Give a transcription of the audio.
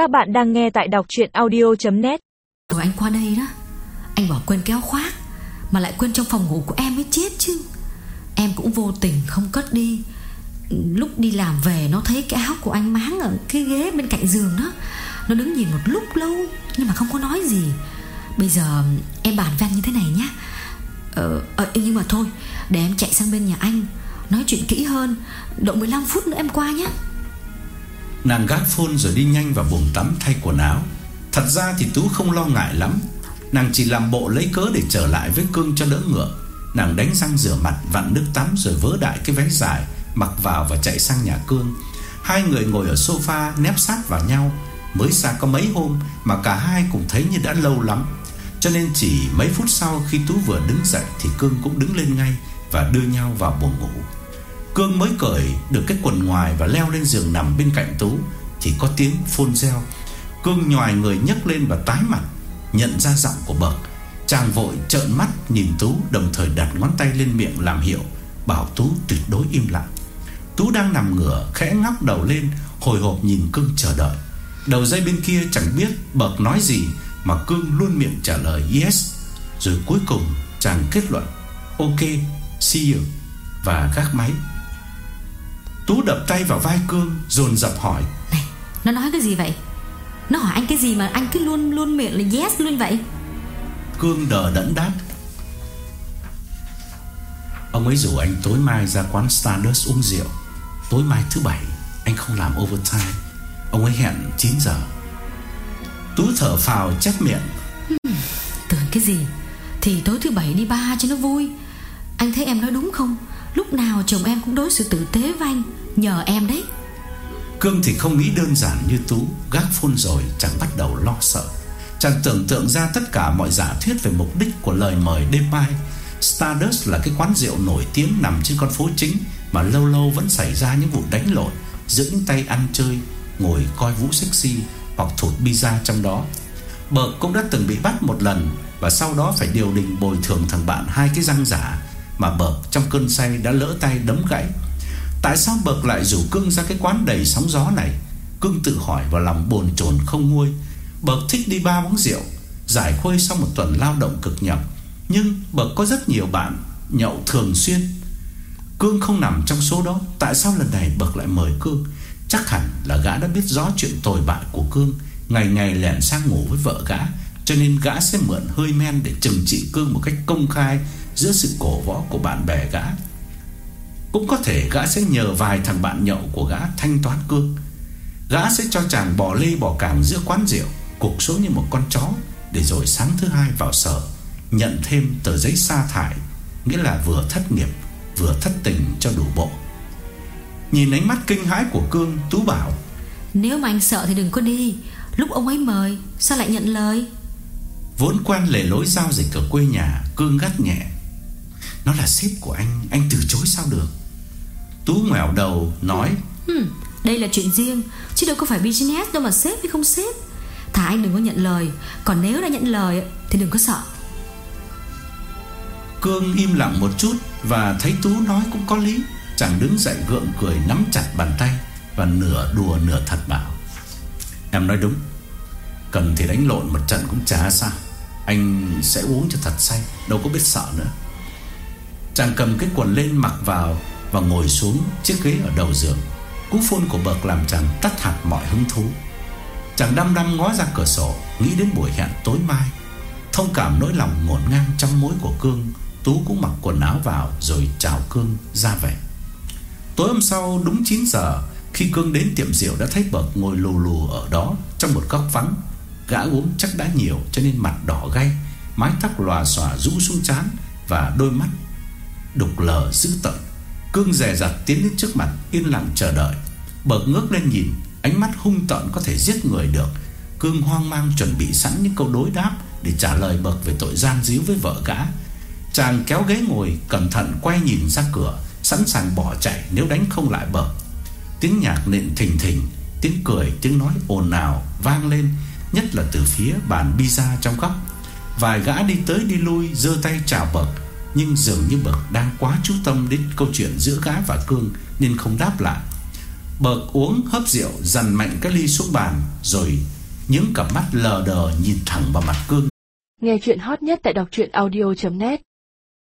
Các bạn đang nghe tại đọc chuyện audio.net Rồi anh qua đây đó. Anh bỏ quên kéo khoác Mà lại quên trong phòng ngủ của em mới chết chứ. Em cũng vô tình không cất đi. Lúc đi làm về Nó thấy cái áo của anh máng Ở cái ghế bên cạnh giường đó. Nó đứng nhìn một lúc lâu Nhưng mà không có nói gì. Bây giờ em bàn với anh như thế này nhé ờ, ờ, Nhưng mà thôi Để em chạy sang bên nhà anh Nói chuyện kỹ hơn. Độ 15 phút nữa em qua nhé Nàng gác phone rồi đi nhanh vào buồng tắm thay quần áo. Thật ra thì Tú không lo ngại lắm. Nàng chỉ làm bộ lấy cớ để trở lại với cương cho đỡ ngựa. Nàng đánh răng rửa mặt, Vặn nước tắm rồi vớ đại cái váy dài, Mặc vào và chạy sang nhà cương. Hai người ngồi ở sofa, nép sát vào nhau. Mới xa có mấy hôm Mà cả hai cũng thấy như đã lâu lắm. Cho nên chỉ mấy phút sau khi Tú vừa đứng dậy Thì Cương cũng đứng lên ngay Và đưa nhau vào buồng ngủ. Cương mới cởi được cái quần ngoài Và leo lên giường nằm bên cạnh Tú Thì có tiếng phôn reo. Cương nhòi người nhấc lên và tái mặt Nhận ra giọng của bậc Chàng vội trợn mắt nhìn Tú Đồng thời đặt ngón tay lên miệng làm hiệu Bảo Tú tuyệt đối im lặng. Tú đang nằm ngửa khẽ ngóc đầu lên Hồi hộp nhìn Cương chờ đợi. Đầu dây bên kia chẳng biết bậc nói gì Mà Cương luôn miệng trả lời yes. Rồi cuối cùng chàng kết luận Ok, see you Và gác máy. Tú đập tay vào vai Cương Dồn dập hỏi. Này, nó nói cái gì vậy? Nó hỏi anh cái gì mà anh cứ luôn luôn miệng là yes luôn vậy? Cương đờ đẫn đáp. Ông ấy rủ anh tối mai ra quán Stardust uống rượu. Tối mai thứ bảy Anh không làm overtime. Ông ấy hẹn 9 giờ. Tú thở phào chép miệng. Tưởng cái gì? Thì tối thứ bảy đi ba cho nó vui. Anh thấy em nói đúng không Lúc nào chồng em cũng đối xử tử tế với anh. Nhờ em đấy. Cương thì không nghĩ đơn giản như Tú. Gác phun rồi chẳng bắt đầu lo sợ. Chàng tưởng tượng ra tất cả mọi giả thuyết Về mục đích của lời mời đêm mai. Stardust là cái quán rượu nổi tiếng Nằm trên con phố chính Mà lâu lâu vẫn xảy ra những vụ đánh lộn Giữa những tay ăn chơi, Ngồi coi vũ sexy Hoặc thụt pizza trong đó. Bợt cũng đã từng bị bắt một lần Và sau đó phải điều đình bồi thường thằng bạn Hai cái răng giả mà Bợp trong cơn say đã lỡ tay đấm gãy. Tại sao Bợp lại rủ Cưng ra cái quán đầy sóng gió này? Cưng tự hỏi vào lòng bồn chồn không nguôi. Bợp thích đi ba uống rượu, Giải khuây sau một tuần lao động cực nhọc. Nhưng Bợp có rất nhiều bạn, Nhậu thường xuyên. Cương không nằm trong số đó. Tại sao lần này Bợp lại mời Cương? Chắc hẳn là gã đã biết rõ chuyện tồi bại của Cương. Ngày ngày lẻn sang ngủ với vợ gã cho nên gã sẽ mượn hơi men Để trừng trị Cương một cách công khai Giữa sự cổ võ của bạn bè gã. Cũng có thể gã sẽ nhờ vài thằng bạn nhậu của gã thanh toán cương. Gã sẽ cho chàng bỏ lê bỏ càng giữa quán rượu, Cục số như một con chó, Để rồi sáng thứ hai vào sở, Nhận thêm tờ giấy sa thải, Nghĩa là vừa thất nghiệp, Vừa thất tình cho đủ bộ. Nhìn ánh mắt kinh hãi của Cương, Tú bảo, Nếu mà anh sợ thì đừng có đi. Lúc ông ấy mời, Sao lại nhận lời? Vốn quen lề lối giao dịch ở quê nhà Cương gắt nhẹ. Nó là sếp của anh Anh từ chối sao được? Tú ngoẻo đầu nói hmm, Đây là chuyện riêng Chứ đâu có phải business đâu mà sếp hay không sếp. Thà anh đừng có nhận lời Còn nếu đã nhận lời thì đừng có sợ. Cương im lặng một chút Và thấy Tú nói cũng có lý Chàng đứng dậy gượng cười nắm chặt bàn tay Và nửa đùa nửa thật bảo. Em nói đúng Cần thì đánh lộn một trận cũng chả sao anh sẽ uống cho thật say, Đâu có biết sợ nữa. Chàng cầm cái quần lên mặc vào Và ngồi xuống chiếc ghế ở đầu giường. Cú phun của bậc làm chàng tắt hạt mọi hứng thú. Chàng đăm đăm ngó ra cửa sổ, Nghĩ đến buổi hẹn tối mai. Thông cảm nỗi lòng ngổn ngang trong mối của Cương, Tú cũng mặc quần áo vào Rồi chào Cương ra về. Tối hôm sau, đúng 9 giờ, Khi Cương đến tiệm rượu đã thấy bậc ngồi lù lù ở đó Trong một góc vắng. Gã uống chắc đã nhiều cho nên mặt đỏ gay, Mái tóc lòa xòa rũ xuống trán Và đôi mắt đục lờ dữ tợn. Cương rè rặt tiến đến trước mặt, Yên lặng chờ đợi. Bợt ngước lên nhìn, Ánh mắt hung tợn có thể giết người được. Cương hoang mang chuẩn bị sẵn những câu đối đáp Để trả lời bậc về tội gian díu với vợ gã. Chàng kéo ghế ngồi, Cẩn thận quay nhìn ra cửa, Sẵn sàng bỏ chạy nếu đánh không lại bậc Tiếng nhạc nện thình thình, Tiếng cười, tiếng nói ồn ào Vang lên. Nhất là từ phía bàn pizza trong góc. Vài gã đi tới đi lui, giơ tay chào bậc, Nhưng dường như bậc đang quá chú tâm Đến câu chuyện giữa gã và Cương Nên không đáp lại. Bậc uống hớp rượu, dằn mạnh cái ly xuống bàn, Rồi những cặp mắt lờ đờ nhìn thẳng vào mặt Cương. Nghe chuyện hot nhất tại đọc audio.net